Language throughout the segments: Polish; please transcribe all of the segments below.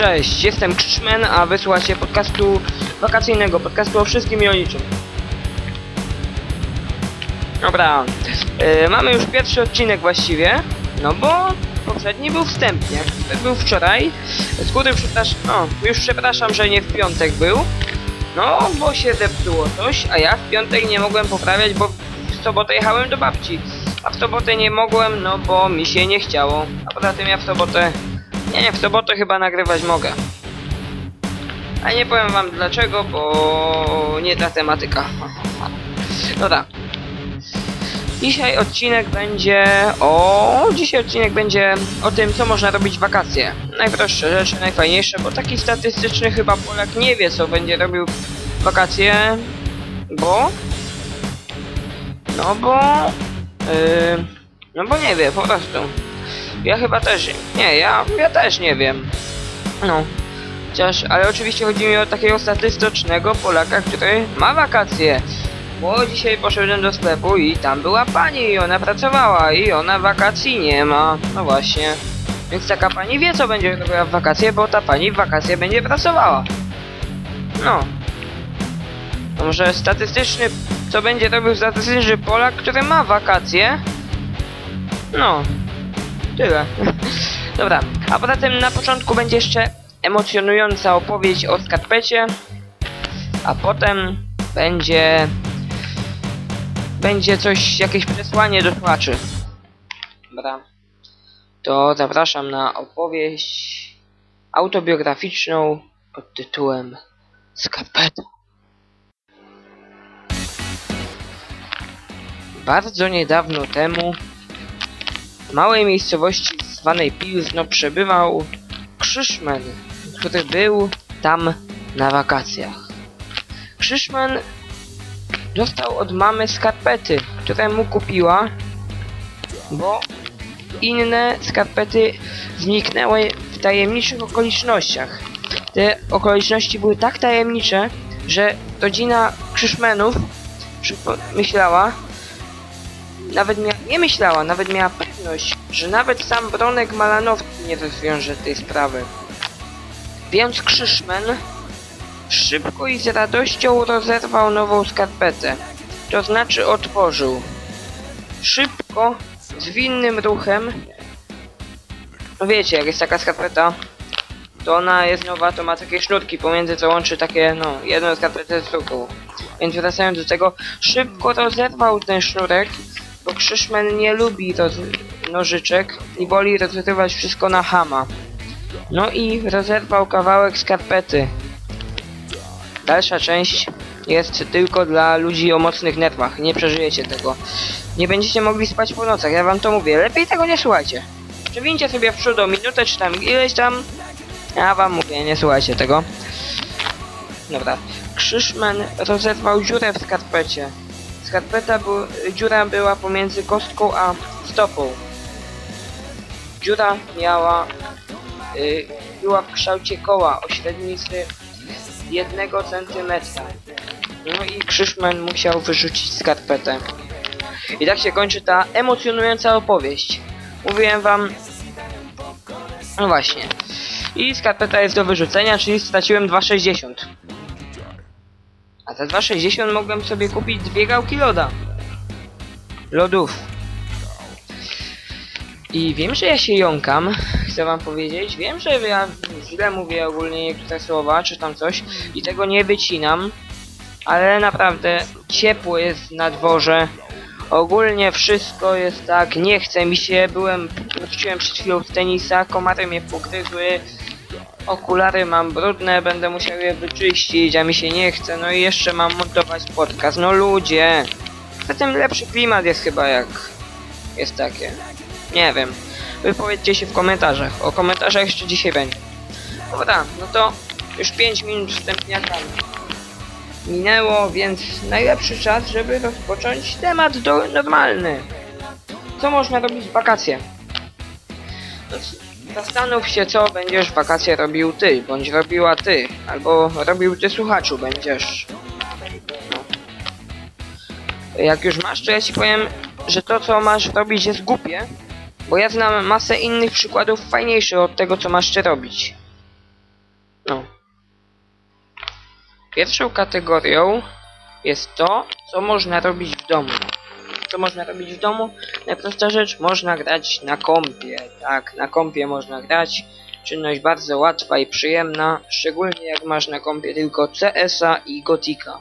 cześć, jestem Krzyszmen, a wysłuchacie podcastu wakacyjnego, podcastu o wszystkim i o niczym. Dobra, yy, mamy już pierwszy odcinek właściwie, no bo poprzedni był wstępnie, był wczoraj. Z przepraszam, no, już przepraszam, że nie w piątek był. No, bo się zepsuło coś, a ja w piątek nie mogłem poprawiać, bo w sobotę jechałem do babci. A w sobotę nie mogłem, no bo mi się nie chciało. A poza tym ja w sobotę... Nie, w sobotę chyba nagrywać mogę. A nie powiem wam dlaczego, bo nie ta tematyka. No tak. Dzisiaj odcinek będzie o... Dzisiaj odcinek będzie o tym, co można robić w wakacje. Najprostsze rzeczy, najfajniejsze, bo taki statystyczny chyba Polak nie wie, co będzie robił w wakacje, bo... No bo... Yy, no bo nie wie, po prostu. Ja chyba też... Nie, ja, ja też nie wiem. No. Chociaż, ale oczywiście chodzi mi o takiego statystycznego Polaka, który ma wakacje. Bo dzisiaj poszedłem do sklepu i tam była pani i ona pracowała i ona wakacji nie ma. No właśnie. Więc taka pani wie co będzie robiła w wakacje, bo ta pani w wakacje będzie pracowała. No. To może statystyczny, co będzie robił statystyczny Polak, który ma wakacje? No. Tyle. Dobra, a poza tym na początku będzie jeszcze emocjonująca opowieść o skarpecie, a potem będzie będzie coś, jakieś przesłanie do słuchaczy. Dobra. To zapraszam na opowieść autobiograficzną pod tytułem Skarpeta. Bardzo niedawno temu w małej miejscowości zwanej Pilzno przebywał Krzyszman, który był tam na wakacjach. Krzyszman dostał od mamy skarpety, które mu kupiła, bo inne skarpety zniknęły w tajemniczych okolicznościach. Te okoliczności były tak tajemnicze, że rodzina Krzyszmenów myślała, nawet nie myślała, nawet miała pewność, że nawet sam Bronek Malanowski nie rozwiąże tej sprawy. Więc Krzyszmen szybko i z radością rozerwał nową skarpetę. To znaczy otworzył. Szybko, zwinnym ruchem. No wiecie, jak jest taka skarpeta, to ona jest nowa, to ma takie sznurki pomiędzy, co łączy takie, no, jedną skarpetę z drugą. Więc wracając do tego, szybko rozerwał ten sznurek, bo Krzyszmen nie lubi nożyczek i woli rozrywać wszystko na hama. No i rozerwał kawałek skarpety. Dalsza część jest tylko dla ludzi o mocnych nerwach. Nie przeżyjecie tego. Nie będziecie mogli spać po nocach, ja wam to mówię. Lepiej tego nie słuchajcie. Przewincie sobie w przód o minutę czy tam ileś tam. Ja wam mówię, nie słuchajcie tego. Dobra. Krzyszman rozerwał dziurę w skarpecie. Skarpeta, bu dziura była pomiędzy kostką a stopą. Dziura miała... Y, była w kształcie koła o średnicy jednego centymetra. No i Krzyszman musiał wyrzucić skarpetę. I tak się kończy ta emocjonująca opowieść. Mówiłem wam... No właśnie. I skarpeta jest do wyrzucenia, czyli straciłem 2,60. A za 2,60 mogłem sobie kupić dwie gałki loda. Lodów. I wiem, że ja się jąkam, chcę wam powiedzieć. Wiem, że ja źle mówię ogólnie niektóre słowa, czy tam coś i tego nie wycinam. Ale naprawdę ciepło jest na dworze. Ogólnie wszystko jest tak, nie chce mi się, byłem, wróciłem przed chwilą z tenisa, komary mnie pogryzły, okulary mam brudne, będę musiał je wyczyścić, a mi się nie chce, no i jeszcze mam montować podcast, no ludzie. Zatem lepszy klimat jest chyba jak jest takie. Nie wiem. Wypowiedzcie się w komentarzach. O komentarzach jeszcze dzisiaj będzie. Dobra, no to już 5 minut wstępniaka minęło, więc najlepszy czas, żeby rozpocząć temat do, normalny. Co można robić w wakacje? No, Zastanów się, co będziesz w wakacje robił ty, bądź robiła ty, albo robił ty słuchaczu będziesz. Jak już masz, to ja ci powiem, że to, co masz robić jest głupie, bo ja znam masę innych przykładów fajniejszych od tego, co masz ty robić. No. Pierwszą kategorią jest to, co można robić w domu. Co można robić w domu? Najprostsza rzecz, można grać na kompie. Tak, na kompie można grać. Czynność bardzo łatwa i przyjemna, szczególnie jak masz na kompie tylko CS-a i Gotika.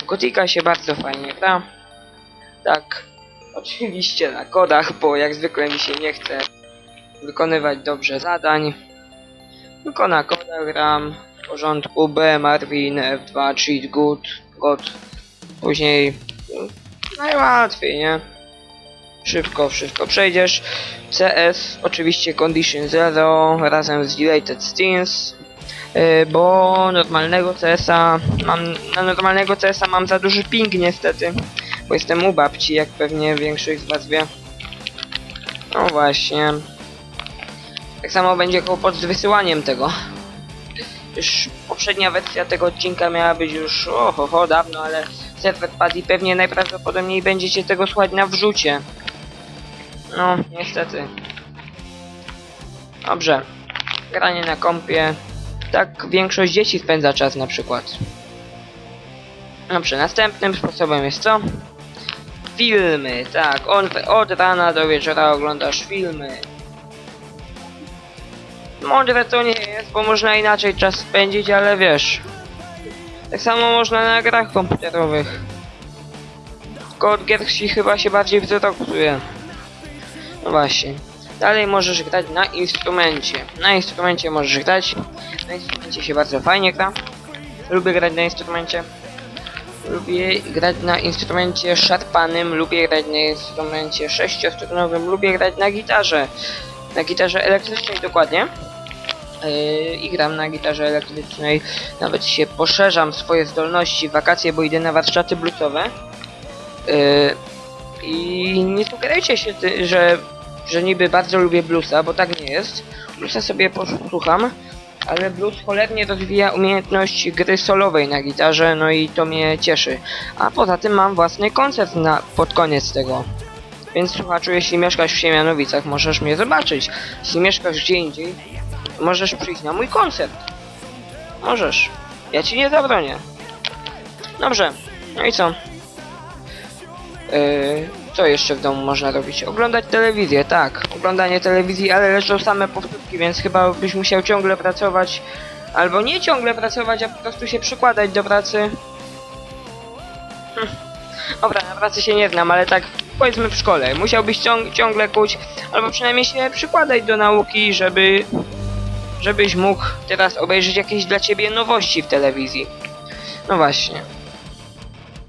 W Gotika się bardzo fajnie gra. Tak, oczywiście na kodach, bo jak zwykle mi się nie chce wykonywać dobrze zadań. Tylko na kodach gram. W porządku B, Marvin, F2, Cheat, Good, God. Później najłatwiej, nie? Szybko wszystko przejdziesz. CS, oczywiście Condition 0 razem z Deleted Stings. Yy, bo normalnego CS-a mam, na normalnego CS-a mam za duży ping niestety, bo jestem u babci, jak pewnie większość z was wie. No właśnie. Tak samo będzie kłopot z wysyłaniem tego. Już poprzednia wersja tego odcinka miała być już oho, ho, dawno, ale serwer padł i pewnie najprawdopodobniej będziecie tego słuchać na wrzucie. No, niestety. Dobrze. Granie na kompie. Tak większość dzieci spędza czas na przykład. Dobrze, następnym sposobem jest co? Filmy, tak. On, od rana do wieczora oglądasz filmy. Mądre to nie jest, bo można inaczej czas spędzić, ale wiesz. Tak samo można na grach komputerowych. Tylko od gier chyba się bardziej wzrok psuje. No właśnie. Dalej możesz grać na instrumencie. Na instrumencie możesz grać. Na instrumencie się bardzo fajnie gra. Lubię grać na instrumencie. Lubię grać na instrumencie szarpanym, lubię grać na instrumencie sześciostronowym, lubię grać na gitarze. Na gitarze elektrycznej dokładnie. Yy, I gram na gitarze elektrycznej. Nawet się poszerzam swoje zdolności wakacje, bo idę na warsztaty bluesowe. Yy, I nie sugerujcie się, że, że niby bardzo lubię bluesa, bo tak nie jest. Bluesa sobie posłucham, ale blues cholernie rozwija umiejętność gry solowej na gitarze, no i to mnie cieszy. A poza tym mam własny koncert na, pod koniec tego. Więc słuchaczu, jeśli mieszkasz w Siemianowicach, możesz mnie zobaczyć. Jeśli mieszkasz gdzie indziej, możesz przyjść na mój koncert. Możesz. Ja ci nie zabronię. Dobrze. No i co? Yy, co jeszcze w domu można robić? Oglądać telewizję, tak. Oglądanie telewizji, ale leżą same powtórki, więc chyba byś musiał ciągle pracować. Albo nie ciągle pracować, a po prostu się przykładać do pracy. Hm. Dobra, na pracy się nie znam, ale tak powiedzmy w szkole. Musiałbyś ciąg ciągle kuć, albo przynajmniej się przykładać do nauki, żeby... Żebyś mógł teraz obejrzeć jakieś dla ciebie nowości w telewizji. No właśnie.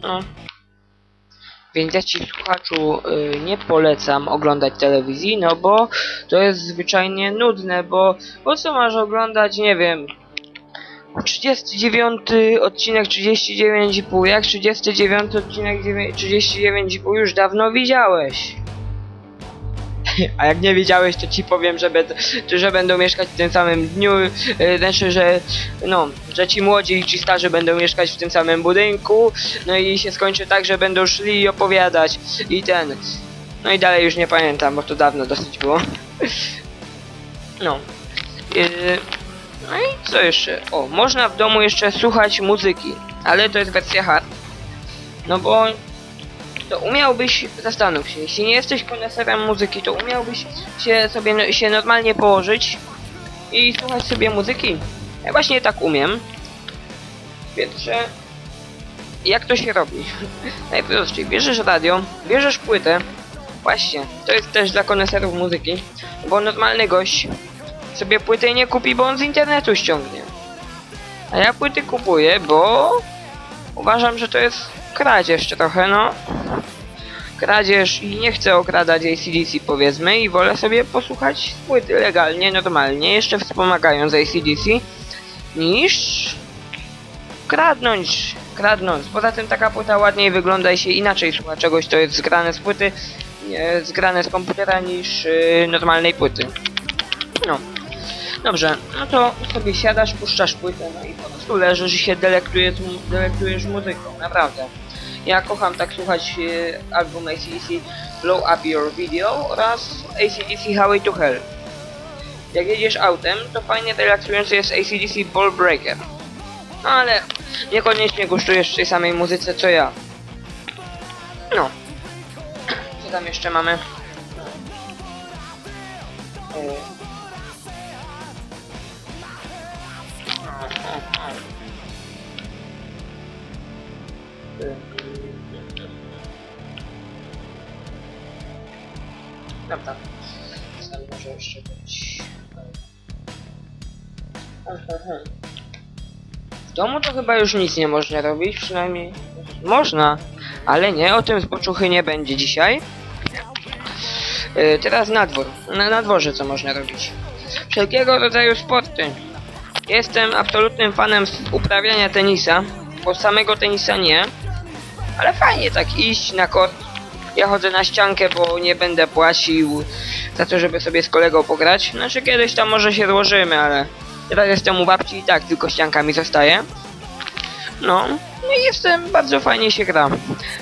No. Więc ja ci słuchaczu y, nie polecam oglądać telewizji, no bo to jest zwyczajnie nudne, bo po co masz oglądać, nie wiem, 39 odcinek 39,5, jak 39 odcinek 39,5 już dawno widziałeś. A jak nie wiedziałeś, to ci powiem, że, be, że będą mieszkać w tym samym dniu, yy, znaczy, że no, że ci młodzi i ci starzy będą mieszkać w tym samym budynku, no i się skończy tak, że będą szli i opowiadać i ten. No i dalej już nie pamiętam, bo to dawno dosyć było. No. Yy, no i co jeszcze? O, można w domu jeszcze słuchać muzyki, ale to jest wersja hard. No bo to umiałbyś, zastanów się, jeśli nie jesteś koneserem muzyki, to umiałbyś się sobie się normalnie położyć i słuchać sobie muzyki. Ja właśnie tak umiem. Pierwsze, jak to się robi? Najprościej, bierzesz radio, bierzesz płytę. Właśnie, to jest też dla koneserów muzyki, bo normalny gość sobie płytę nie kupi, bo on z internetu ściągnie. A ja płyty kupuję, bo uważam, że to jest kradzież trochę, no. Kradzież i nie chcę okradać ACDC powiedzmy i wolę sobie posłuchać płyty legalnie, normalnie, jeszcze wspomagając ACDC, niż kradnąć, kradnąc. Poza tym taka płyta ładniej wygląda i się inaczej słucha czegoś, to jest zgrane z płyty, nie, zgrane z komputera niż yy, normalnej płyty. No. Dobrze, no to sobie siadasz, puszczasz płytę, no i po prostu leżysz i się delektujesz, delektujesz muzyką, naprawdę. Ja kocham tak słuchać e, album ACDC Blow Up Your Video oraz ACDC Highway to Hell. Jak jedziesz autem, to fajnie relaksujący jest ACDC Ball Breaker. No ale niekoniecznie gustujesz w tej samej muzyce co ja. No. Co tam jeszcze mamy? Yy. Dobra. Tam może jeszcze być? W domu to chyba już nic nie można robić, przynajmniej można, ale nie, o tym zboczuchy nie będzie dzisiaj. Yy, teraz na dwór. Na, na dworze co można robić? Wszelkiego rodzaju sporty. Jestem absolutnym fanem uprawiania tenisa, bo samego tenisa nie, ale fajnie tak iść na kort. Ja chodzę na ściankę, bo nie będę płacił za to, żeby sobie z kolegą pograć. Znaczy kiedyś tam może się złożymy, ale teraz jestem u babci i tak tylko ścianka mi zostaje. No, no i jestem, bardzo fajnie się gra.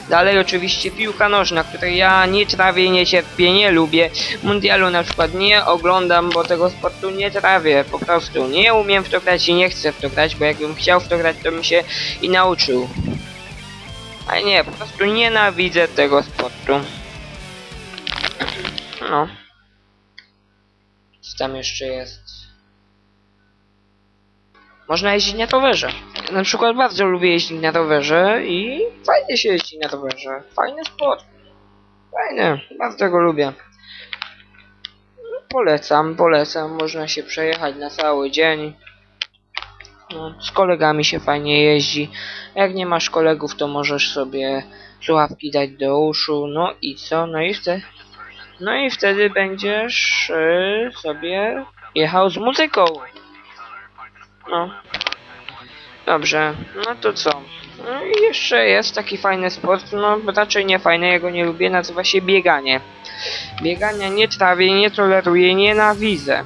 Dalej oczywiście piłka nożna, której ja nie trawię, nie cierpię, nie lubię. Mundialu na przykład nie oglądam, bo tego sportu nie trawię, po prostu. Nie umiem w to grać i nie chcę w to grać, bo jakbym chciał w to grać, to bym się i nauczył. Ale nie, po prostu nienawidzę tego sportu. No. Co tam jeszcze jest? Można jeździć na rowerze. Na przykład bardzo lubię jeździć na rowerze i fajnie się jeździ na rowerze. Fajny sport. Fajny, bardzo go lubię. Polecam, polecam. Można się przejechać na cały dzień. No, z kolegami się fajnie jeździ. Jak nie masz kolegów, to możesz sobie słuchawki dać do uszu. No i co? No i wtedy, no i wtedy będziesz yy, sobie jechał z muzyką. No. Dobrze, no to co? No i jeszcze jest taki fajny sport, no raczej nie fajny, ja go nie lubię, nazywa się bieganie. Biegania nie trawię, nie toleruję, nienawidzę.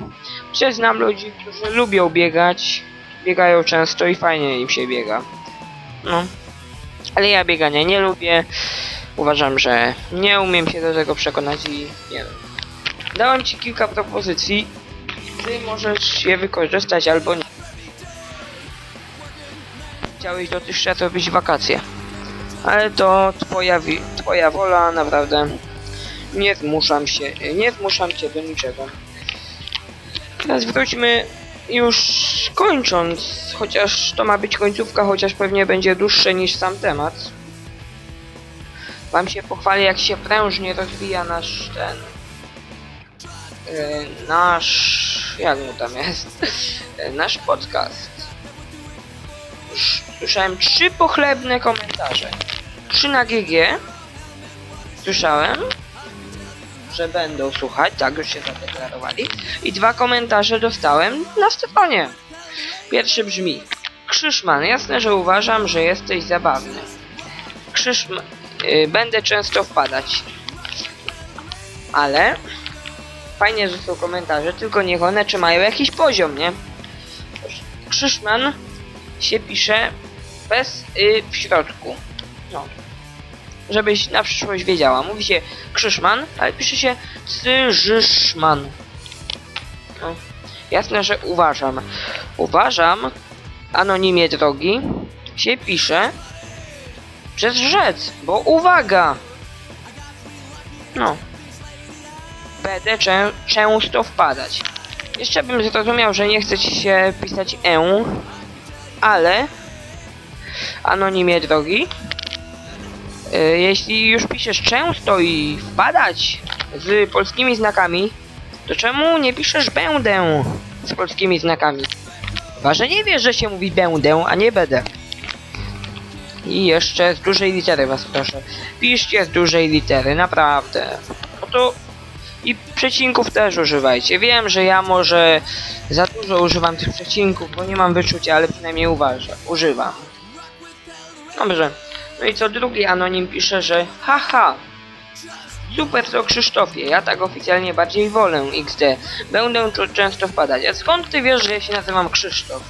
Przecież znam ludzi, którzy lubią biegać, biegają często i fajnie im się biega. No. Ale ja biegania nie lubię. Uważam, że nie umiem się do tego przekonać i nie wiem. Dałem ci kilka propozycji. Ty możesz je wykorzystać albo nie. Chciałeś dotychczas robić wakacje. Ale to twoja, twoja wola, naprawdę. Nie zmuszam się, nie zmuszam cię do niczego. Teraz wróćmy już kończąc, chociaż to ma być końcówka, chociaż pewnie będzie dłuższe niż sam temat. Wam się pochwalię, jak się prężnie rozwija nasz ten. Yy, nasz. Jak mu tam jest? Yy, nasz podcast. Już słyszałem trzy pochlebne komentarze. Trzy na GG. Słyszałem, że będą słuchać, tak już się zadeklarowali. I dwa komentarze dostałem na stronie. Pierwszy brzmi: Krzyszman, jasne, że uważam, że jesteś zabawny. Krzyszman, y, będę często wpadać. Ale fajnie, że są komentarze, tylko niech one trzymają jakiś poziom, nie? Krzyszman się pisze bez y w środku. No. Żebyś na przyszłość wiedziała. Mówi się Krzyszman, ale pisze się Cyżyszman. No. Jasne, że uważam. Uważam, anonimie drogi, się pisze przez rzec, bo uwaga! No. Będę czę często wpadać. Jeszcze bym zrozumiał, że nie chce ci się pisać e, ale anonimie drogi, jeśli już piszesz często i wpadać z polskimi znakami, to czemu nie piszesz będę z polskimi znakami? Chyba, że nie wiesz, że się mówi będę, a nie będę. I jeszcze z dużej litery was proszę. Piszcie z dużej litery, naprawdę. No to i przecinków też używajcie. Wiem, że ja może za dużo używam tych przecinków, bo nie mam wyczucia, ale przynajmniej uważam. Używam. Dobrze. No i co drugi anonim pisze, że haha. Super to Krzysztofie, ja tak oficjalnie bardziej wolę XD. Będę tu często wpadać. A skąd ty wiesz, że ja się nazywam Krzysztof?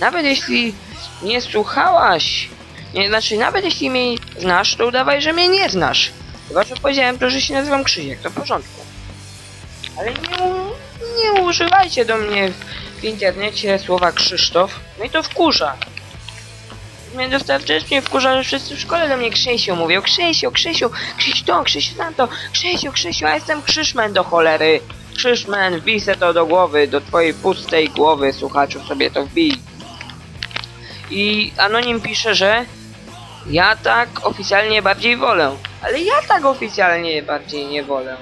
Nawet jeśli nie słuchałaś, nie, znaczy nawet jeśli mnie znasz, to udawaj, że mnie nie znasz. Chyba, że powiedziałem to, że się nazywam Krzysiek, to w porządku. Ale nie, nie używajcie do mnie w, w internecie słowa Krzysztof. No i to wkurza. Mnie dostatecznie wkurza, że wszyscy w szkole do mnie Krzysiu mówią. Krzysiu, Krzysiu, Krzysiu to, Krzysiu tamto, Krzysiu, Krzysiu, ja jestem Krzyszmen do cholery. Krzyszmen, wbij se to do głowy, do twojej pustej głowy, słuchaczu, sobie to wbij. I Anonim pisze, że ja tak oficjalnie bardziej wolę. Ale ja tak oficjalnie bardziej nie wolę.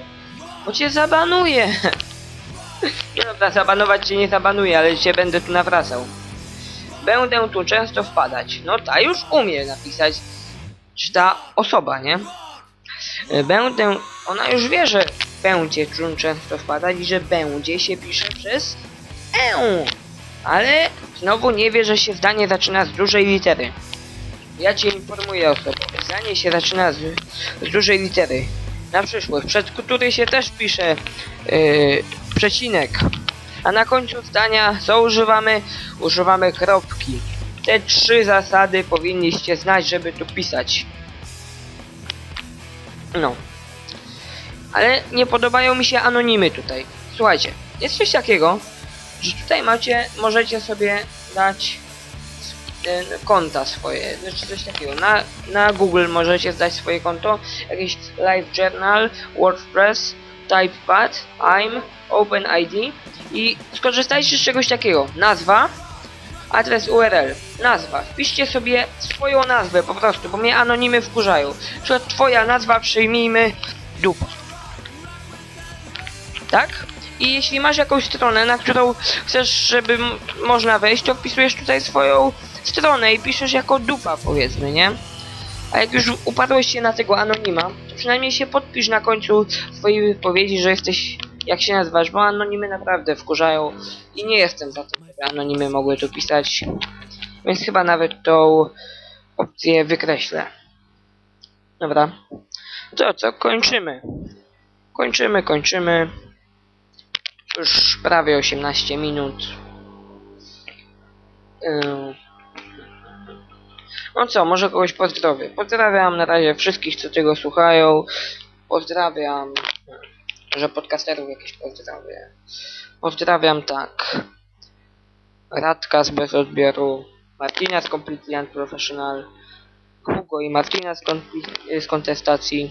Bo cię zabanuję. Nie dobra, zabanować cię nie zabanuję, ale cię będę tu nawracał. Będę tu często wpadać. No ta już umie napisać. Czy ta osoba, nie? Będę... Ona już wie, że będzie tu często wpadać i że będzie się pisze przez E. Ale znowu nie wie, że się zdanie zaczyna z dużej litery. Ja cię informuję osobo. Zdanie się zaczyna z, z dużej litery. Na przyszłość, przed której się też pisze yy, przecinek. A na końcu zdania co używamy? Używamy kropki. Te trzy zasady powinniście znać, żeby tu pisać. No. Ale nie podobają mi się anonimy tutaj. Słuchajcie, jest coś takiego, że tutaj macie, możecie sobie dać konta swoje, znaczy coś takiego. Na, na Google możecie zdać swoje konto, jakiś Live Journal, WordPress, Typepad, I'm, OpenID i skorzystajcie z czegoś takiego. Nazwa, adres URL, nazwa. Wpiszcie sobie swoją nazwę po prostu, bo mnie anonimy wkurzają. Na przykład twoja nazwa przyjmijmy dupa. Tak? I jeśli masz jakąś stronę, na którą chcesz, żeby można wejść, to wpisujesz tutaj swoją stronę i piszesz jako dupa, powiedzmy, nie? A jak już upadłeś się na tego anonima, przynajmniej się podpisz na końcu swojej wypowiedzi, że jesteś, jak się nazywasz, bo anonimy naprawdę wkurzają i nie jestem za tym, żeby anonimy mogły tu pisać. Więc chyba nawet tą opcję wykreślę. Dobra. To co, kończymy. Kończymy, kończymy. Już prawie 18 minut. Ym. No co, może kogoś pozdrowię. Pozdrawiam na razie wszystkich, co tego słuchają. Pozdrawiam, że podcasterów jakieś pozdrawię. Pozdrawiam tak. Radka z Bez Odbioru, Martina z Completely Unprofessional, Hugo i Martina z, z kontestacji,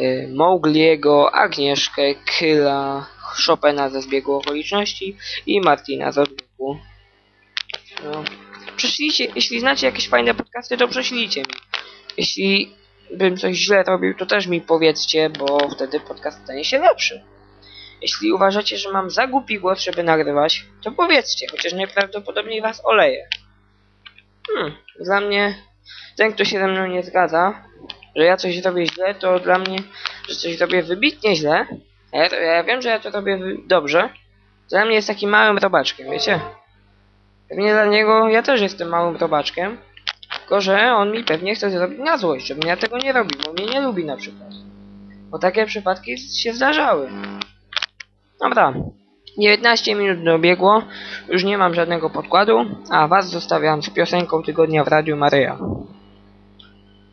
y, Mowgliego, Agnieszkę, Kyla, Chopina ze zbiegu okoliczności i Martina z odbiegu. No. Prześlijcie, jeśli znacie jakieś fajne podcasty, to prześlijcie mi. Jeśli bym coś źle robił, to też mi powiedzcie, bo wtedy podcast stanie się lepszy. Jeśli uważacie, że mam za głupi głos, żeby nagrywać, to powiedzcie, chociaż najprawdopodobniej was oleję. Hmm, dla mnie, ten kto się ze mną nie zgadza, że ja coś robię źle, to dla mnie, że coś robię wybitnie źle, ja, ja wiem, że ja to robię dobrze, dla mnie jest takim małym robaczkiem, wiecie? Pewnie dla niego ja też jestem małym robaczkiem, tylko że on mi pewnie chce zrobić na złość, żebym ja tego nie robił, bo mnie nie lubi na przykład. Bo takie przypadki się zdarzały. Dobra. 19 minut dobiegło, już nie mam żadnego podkładu, a was zostawiam z piosenką tygodnia w Radiu Maryja.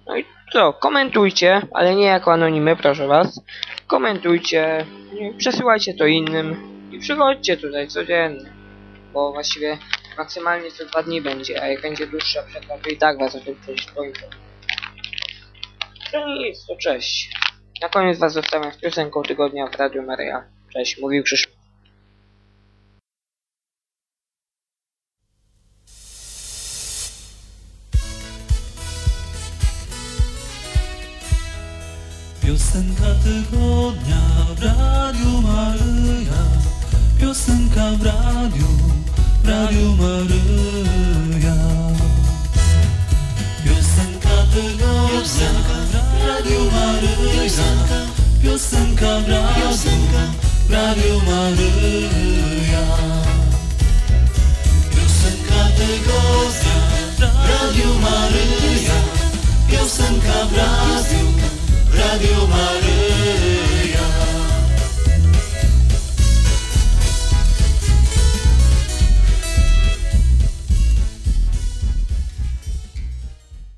No i co, komentujcie, ale nie jako anonimy, proszę was. Komentujcie, przesyłajcie to innym i przychodźcie tutaj codziennie, bo właściwie maksymalnie co dwa dni będzie, a jak będzie dłuższa przerwa, to i tak was o tym przecież poinformuję. To nic, to cześć. Na koniec was zostawiam z piosenką tygodnia w Radiu Maryja. Cześć, mówił Krzysztof. Piosenka tygodnia w Radiu Maryja Piosenka w radiu, w Radiu Maryja Piosenka tygodnia w Radiu Maryja Piosenka w radiu, w Radiu Maryja Piosenka tygodnia w Radiu Maryja Piosenka w radiu, w Radiu Maryja